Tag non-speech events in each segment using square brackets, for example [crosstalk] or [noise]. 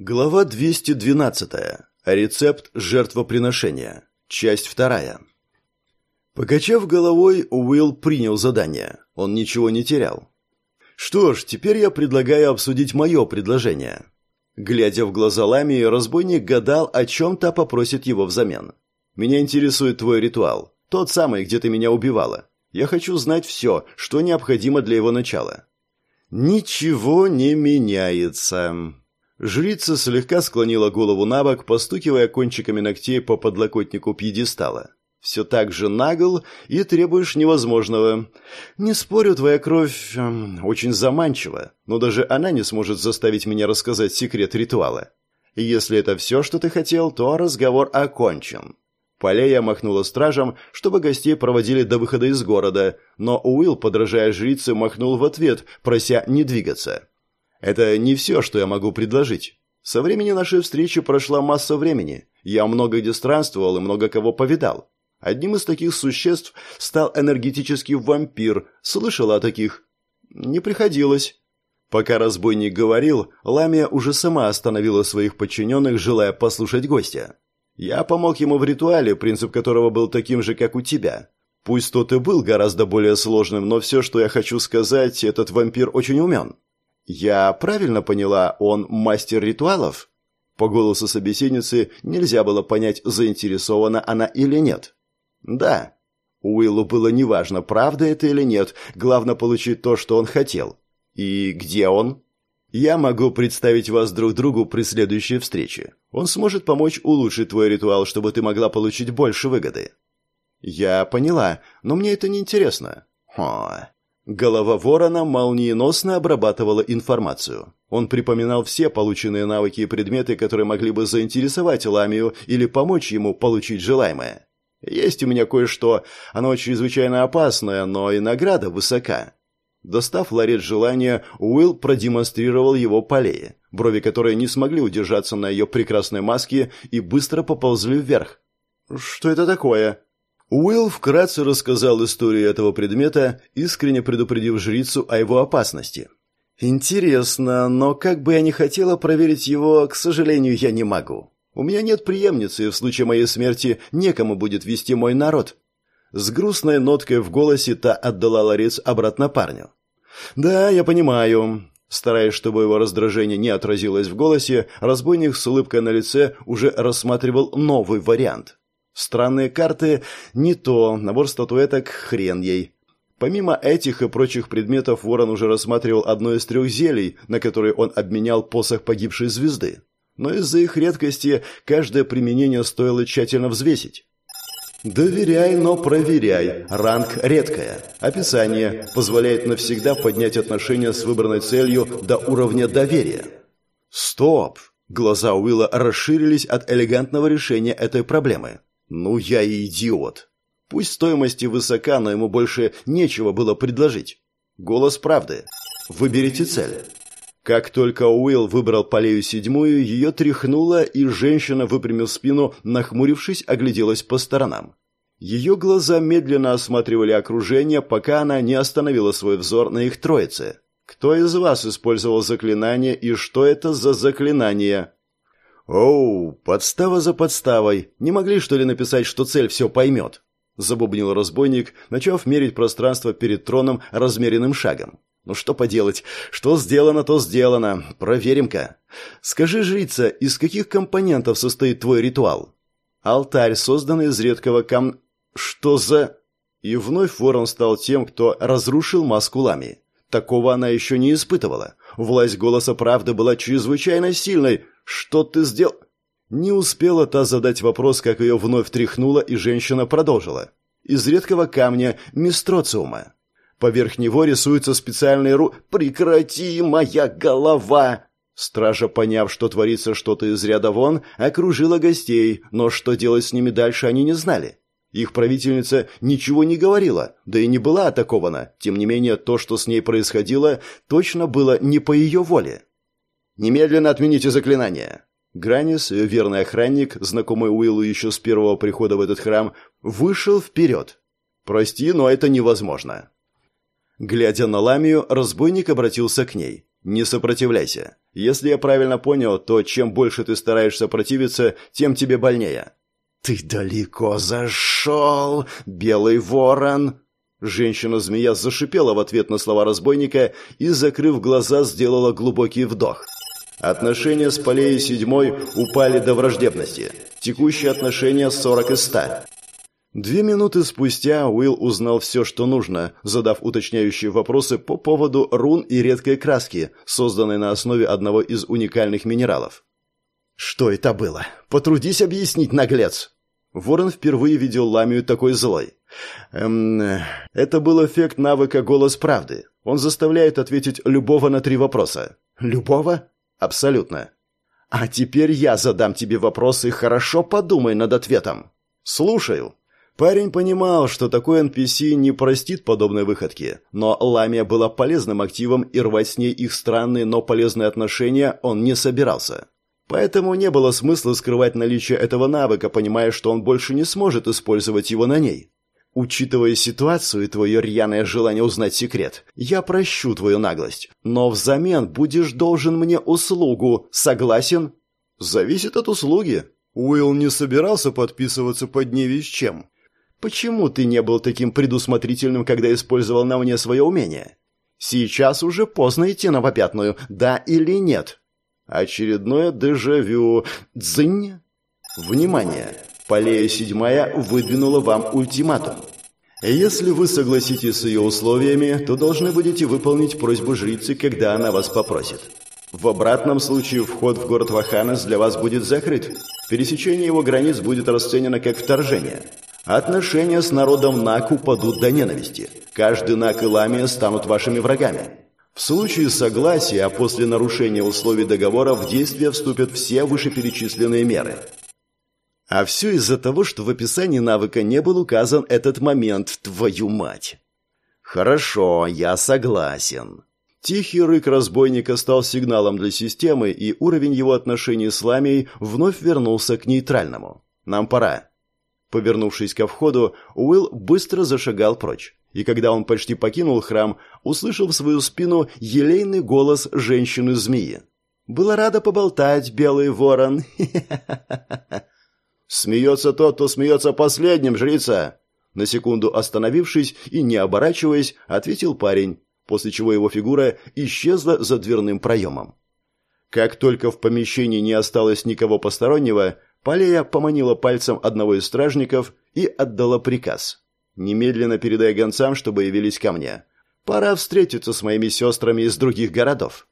Глава 212. Рецепт жертвоприношения. Часть вторая. Покачав головой, Уилл принял задание. Он ничего не терял. Что ж, теперь я предлагаю обсудить мое предложение. Глядя в глаза Ламии, разбойник гадал, о чем та попросит его взамен. Меня интересует твой ритуал. Тот самый, где ты меня убивала. Я хочу знать все, что необходимо для его начала. Ничего не меняется. Жрица слегка склонила голову на бок, постукивая кончиками ногтей по подлокотнику пьедестала. «Все так же нагл и требуешь невозможного. Не спорю, твоя кровь эм, очень заманчива, но даже она не сможет заставить меня рассказать секрет ритуала. Если это все, что ты хотел, то разговор окончен». Полея махнула стражам, чтобы гостей проводили до выхода из города, но Уилл, подражая жрице, махнул в ответ, прося не двигаться. Это не все, что я могу предложить. Со времени нашей встречи прошла масса времени. Я много где странствовал и много кого повидал. Одним из таких существ стал энергетический вампир. Слышала о таких? Не приходилось. Пока разбойник говорил, Ламия уже сама остановила своих подчиненных, желая послушать гостя. Я помог ему в ритуале, принцип которого был таким же, как у тебя. Пусть тот и был гораздо более сложным, но все, что я хочу сказать, этот вампир очень умен. «Я правильно поняла, он мастер ритуалов?» По голосу собеседницы нельзя было понять, заинтересована она или нет. «Да». Уиллу было неважно, правда это или нет, главное получить то, что он хотел. «И где он?» «Я могу представить вас друг другу при следующей встрече. Он сможет помочь улучшить твой ритуал, чтобы ты могла получить больше выгоды». «Я поняла, но мне это не интересно». «Хо, Голова ворона молниеносно обрабатывала информацию. Он припоминал все полученные навыки и предметы, которые могли бы заинтересовать Ламию или помочь ему получить желаемое. Есть у меня кое-что, оно чрезвычайно опасное, но и награда высока. Достав ларец желания, Уилл продемонстрировал его полее, брови которой не смогли удержаться на ее прекрасной маске и быстро поползли вверх. «Что это такое?» Уилл вкратце рассказал историю этого предмета, искренне предупредив жрицу о его опасности. «Интересно, но как бы я ни хотела проверить его, к сожалению, я не могу. У меня нет преемницы, и в случае моей смерти некому будет вести мой народ». С грустной ноткой в голосе та отдала ларец обратно парню. «Да, я понимаю». Стараясь, чтобы его раздражение не отразилось в голосе, разбойник с улыбкой на лице уже рассматривал новый вариант. Странные карты – не то, набор статуэток – хрен ей. Помимо этих и прочих предметов, Ворон уже рассматривал одно из трех зелий, на которые он обменял посох погибшей звезды. Но из-за их редкости каждое применение стоило тщательно взвесить. Доверяй, но проверяй. Ранг редкая. Описание позволяет навсегда поднять отношения с выбранной целью до уровня доверия. Стоп! Глаза Уилла расширились от элегантного решения этой проблемы. Ну я и идиот. Пусть стоимость и высока, но ему больше нечего было предложить. Голос правды. Выберите цель. Как только Уилл выбрал Полею седьмую, ее тряхнуло, и женщина, выпрямив спину, нахмурившись, огляделась по сторонам. Ее глаза медленно осматривали окружение, пока она не остановила свой взор на их троице. «Кто из вас использовал заклинание и что это за заклинание?» «Оу, подстава за подставой. Не могли, что ли, написать, что цель все поймет?» Забубнил разбойник, начав мерить пространство перед троном размеренным шагом. «Ну что поделать? Что сделано, то сделано. Проверим-ка. Скажи, жрица, из каких компонентов состоит твой ритуал?» «Алтарь, созданный из редкого кам...» «Что за...» И вновь ворон стал тем, кто разрушил маску Лами. Такого она еще не испытывала. Власть голоса правды была чрезвычайно сильной, «Что ты сделал?» Не успела та задать вопрос, как ее вновь тряхнуло, и женщина продолжила. «Из редкого камня мистроциума. Поверх него рисуются специальные ру... Прекрати, моя голова!» Стража, поняв, что творится что-то из ряда вон, окружила гостей, но что делать с ними дальше они не знали. Их правительница ничего не говорила, да и не была атакована. Тем не менее, то, что с ней происходило, точно было не по ее воле. Немедленно отмените заклинание. Гранис, верный охранник, знакомый Уиллу еще с первого прихода в этот храм, вышел вперед. «Прости, но это невозможно». Глядя на Ламию, разбойник обратился к ней. «Не сопротивляйся. Если я правильно понял, то чем больше ты стараешься противиться, тем тебе больнее». «Ты далеко зашел, белый ворон!» Женщина-змея зашипела в ответ на слова разбойника и, закрыв глаза, сделала глубокий вдох. Отношения с Полеей седьмой упали до враждебности. Текущие отношения 40 из 100. Две минуты спустя Уилл узнал все, что нужно, задав уточняющие вопросы по поводу рун и редкой краски, созданной на основе одного из уникальных минералов. «Что это было? Потрудись объяснить, наглец!» Ворон впервые видел Ламию такой злой. Эм, это был эффект навыка «Голос правды». Он заставляет ответить любого на три вопроса. «Любого?» «Абсолютно». «А теперь я задам тебе вопросы, хорошо подумай над ответом». «Слушаю». Парень понимал, что такой NPC не простит подобной выходки, но Ламия была полезным активом, и рвать с ней их странные, но полезные отношения он не собирался. Поэтому не было смысла скрывать наличие этого навыка, понимая, что он больше не сможет использовать его на ней. Учитывая ситуацию и твое рьяное желание узнать секрет, я прощу твою наглость, но взамен будешь должен мне услугу. Согласен? Зависит от услуги. Уилл не собирался подписываться под ни с чем. Почему ты не был таким предусмотрительным, когда использовал на мне свое умение? Сейчас уже поздно идти на попятную, да или нет? Очередное дежавю. Дзынь. Внимание! Полея седьмая выдвинула вам ультиматум. Если вы согласитесь с ее условиями, то должны будете выполнить просьбу жрицы, когда она вас попросит. В обратном случае вход в город Ваханес для вас будет закрыт. Пересечение его границ будет расценено как вторжение. Отношения с народом Наку падут до ненависти. Каждый Нак и Ламия станут вашими врагами. В случае согласия, а после нарушения условий договора в действие вступят все вышеперечисленные меры – а все из-за того, что в описании навыка не был указан этот момент, твою мать. Хорошо, я согласен. Тихий рык разбойника стал сигналом для системы, и уровень его отношений с Ламией вновь вернулся к нейтральному. Нам пора. Повернувшись ко входу, Уилл быстро зашагал прочь. И когда он почти покинул храм, услышал в свою спину елейный голос женщины-змеи. «Была рада поболтать, белый ворон!» [laughs] «Смеется тот, кто смеется последним, жрица!» На секунду остановившись и не оборачиваясь, ответил парень, после чего его фигура исчезла за дверным проемом. Как только в помещении не осталось никого постороннего, Полея поманила пальцем одного из стражников и отдала приказ. «Немедленно передай гонцам, чтобы явились ко мне. Пора встретиться с моими сестрами из других городов».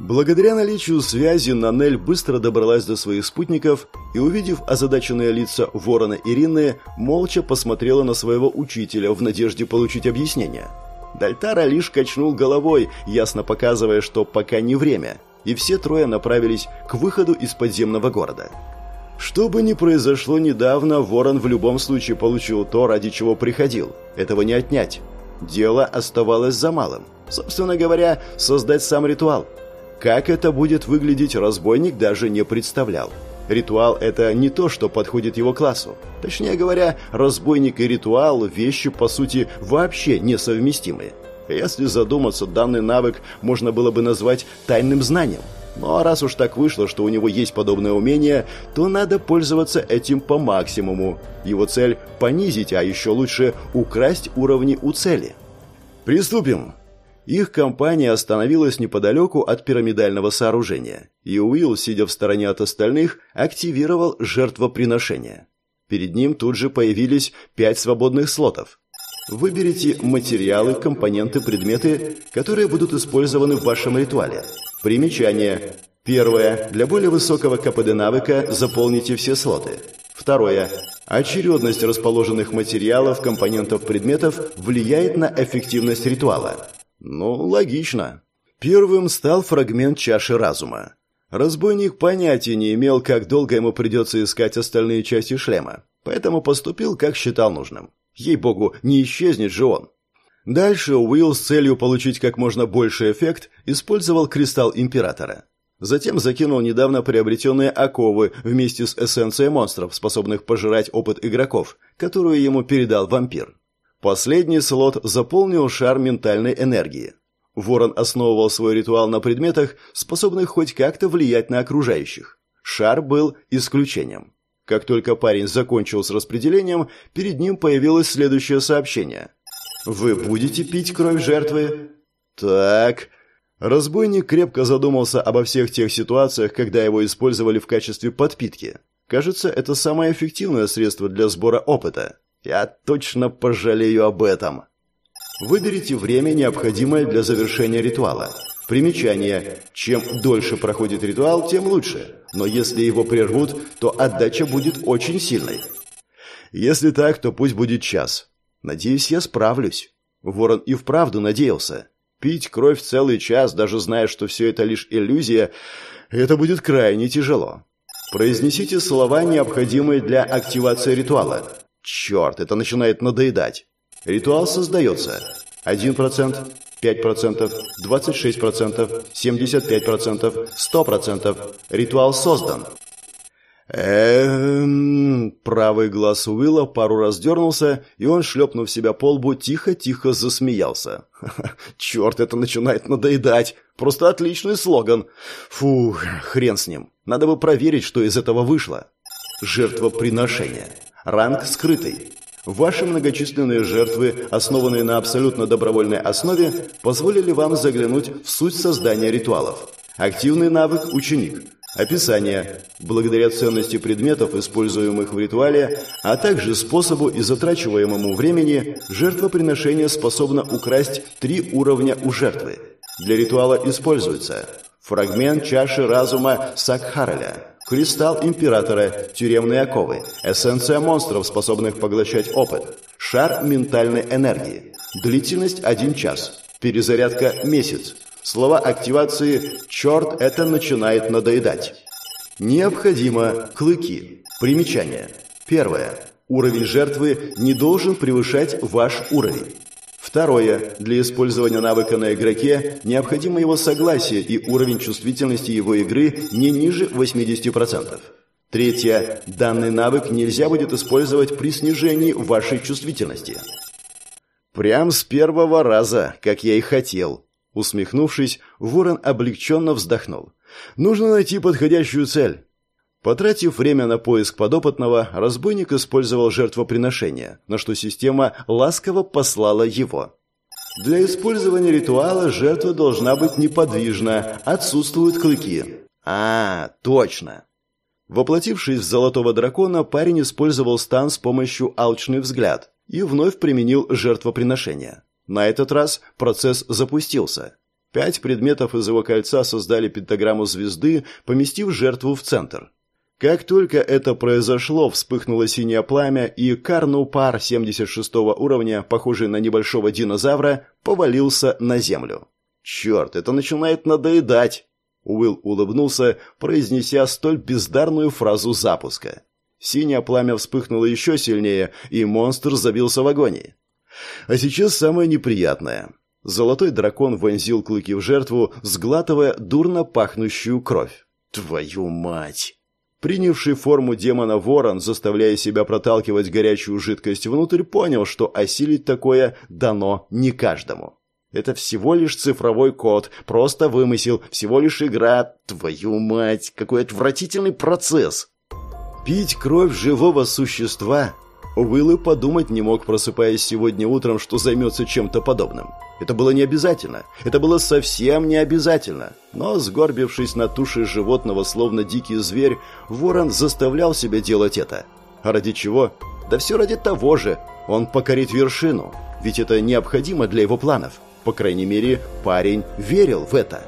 Благодаря наличию связи Нанель быстро добралась до своих спутников и, увидев озадаченные лица Ворона и Ринны, молча посмотрела на своего учителя в надежде получить объяснение. Дальтара лишь качнул головой, ясно показывая, что пока не время, и все трое направились к выходу из подземного города. Что бы ни произошло недавно, Ворон в любом случае получил то, ради чего приходил. Этого не отнять. Дело оставалось за малым. Собственно говоря, создать сам ритуал – как это будет выглядеть, разбойник даже не представлял. Ритуал – это не то, что подходит его классу. Точнее говоря, разбойник и ритуал – вещи, по сути, вообще несовместимые. Если задуматься, данный навык можно было бы назвать тайным знанием. Ну а раз уж так вышло, что у него есть подобное умение, то надо пользоваться этим по максимуму. Его цель – понизить, а еще лучше – украсть уровни у цели. «Приступим!» Их компания остановилась неподалеку от пирамидального сооружения, и Уилл, сидя в стороне от остальных, активировал жертвоприношение. Перед ним тут же появились пять свободных слотов. Выберите материалы, компоненты, предметы, которые будут использованы в вашем ритуале. Примечание. Первое. Для более высокого КПД навыка заполните все слоты. Второе. Очередность расположенных материалов, компонентов, предметов влияет на эффективность ритуала. Ну, логично. Первым стал фрагмент чаши разума. Разбойник понятия не имел, как долго ему придется искать остальные части шлема, поэтому поступил, как считал нужным. Ей-богу, не исчезнет же он. Дальше Уилл с целью получить как можно больше эффект использовал кристалл Императора. Затем закинул недавно приобретенные оковы вместе с эссенцией монстров, способных пожирать опыт игроков, которую ему передал вампир. Последний слот заполнил шар ментальной энергии. Ворон основывал свой ритуал на предметах, способных хоть как-то влиять на окружающих. Шар был исключением. Как только парень закончил с распределением, перед ним появилось следующее сообщение. «Вы будете пить кровь жертвы?» «Так...» Разбойник крепко задумался обо всех тех ситуациях, когда его использовали в качестве подпитки. Кажется, это самое эффективное средство для сбора опыта. Я точно пожалею об этом. Выберите время, необходимое для завершения ритуала. Примечание. Чем дольше проходит ритуал, тем лучше. Но если его прервут, то отдача будет очень сильной. Если так, то пусть будет час. Надеюсь, я справлюсь. Ворон и вправду надеялся. Пить кровь целый час, даже зная, что все это лишь иллюзия, это будет крайне тяжело. Произнесите слова, необходимые для активации ритуала. Черт, это начинает надоедать. Ритуал создается. 1%, 5%, 26%, 75%, 100%. Ритуал создан. Эм... Правый глаз Уилла пару раз дернулся, и он, шлепнув себя по лбу, тихо-тихо засмеялся. [laughs] Черт, это начинает надоедать. Просто отличный слоган. Фух, хрен с ним. Надо бы проверить, что из этого вышло. Жертвоприношение. Ранг скрытый. Ваши многочисленные жертвы, основанные на абсолютно добровольной основе, позволили вам заглянуть в суть создания ритуалов. Активный навык «Ученик». Описание. Благодаря ценности предметов, используемых в ритуале, а также способу и затрачиваемому времени, жертвоприношение способно украсть три уровня у жертвы. Для ритуала используется фрагмент чаши разума Сакхараля, кристалл императора, тюремные оковы, эссенция монстров, способных поглощать опыт, шар ментальной энергии, длительность 1 час, перезарядка месяц, Слова активации «Черт, это начинает надоедать». Необходимо клыки. Примечание. Первое. Уровень жертвы не должен превышать ваш уровень. Второе. Для использования навыка на игроке необходимо его согласие и уровень чувствительности его игры не ниже 80%. Третье. Данный навык нельзя будет использовать при снижении вашей чувствительности. Прям с первого раза, как я и хотел. Усмехнувшись, Ворон облегченно вздохнул. «Нужно найти подходящую цель». Потратив время на поиск подопытного, разбойник использовал жертвоприношение, на что система ласково послала его. Для использования ритуала жертва должна быть неподвижна, отсутствуют клыки. А, точно. Воплотившись в золотого дракона, парень использовал стан с помощью алчный взгляд и вновь применил жертвоприношение. На этот раз процесс запустился. Пять предметов из его кольца создали пентаграмму звезды, поместив жертву в центр. Как только это произошло, вспыхнуло синее пламя, и Карну-пар 76 уровня, похожий на небольшого динозавра, повалился на землю. «Черт, это начинает надоедать!» Уилл улыбнулся, произнеся столь бездарную фразу запуска. Синее пламя вспыхнуло еще сильнее, и монстр забился в агонии. А сейчас самое неприятное. Золотой дракон вонзил клыки в жертву, сглатывая дурно пахнущую кровь. Твою мать! Принявший форму демона ворон, заставляя себя проталкивать горячую жидкость внутрь, понял, что осилить такое дано не каждому. Это всего лишь цифровой код, просто вымысел, всего лишь игра. Твою мать, какой отвратительный процесс! Пить кровь живого существа Уилл и подумать не мог, просыпаясь сегодня утром, что займется чем-то подобным. Это было не обязательно. Это было совсем не обязательно. Но, сгорбившись на туше животного, словно дикий зверь, ворон заставлял себя делать это. А ради чего? Да все ради того же. Он покорит вершину. Ведь это необходимо для его планов. По крайней мере, парень верил в это.